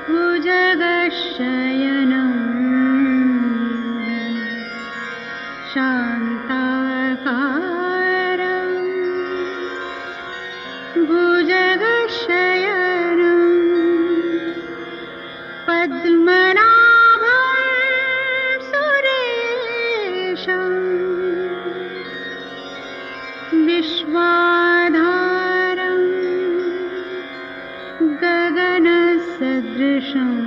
ुजगशयनम् शान्ताकार। भुजगशयनम् Padmanabha सुरेश। विश्वाधारम् गगन गगनसदृशम्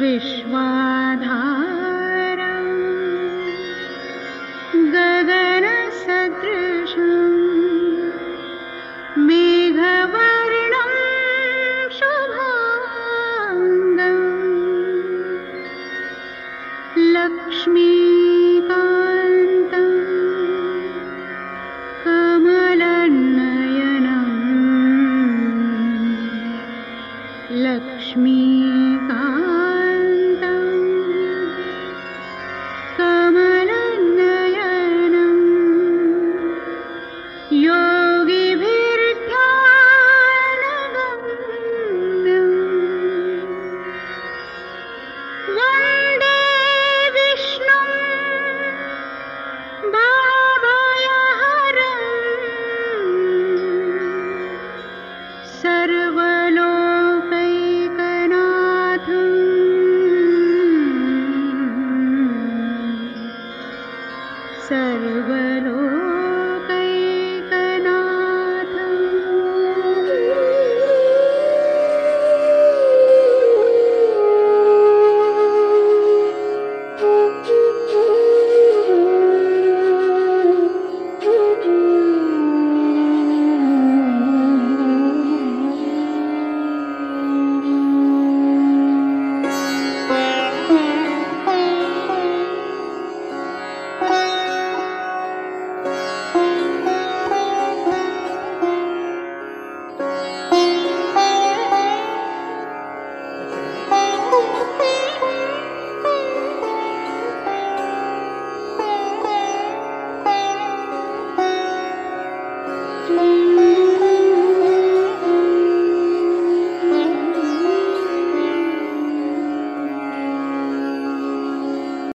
विश्वाधारम् गगनसदृशम् मेघवर्णं शुभाङ्गम् लक्ष्मीकान्तम् लक्ष्मीकान्तम् सर्वलो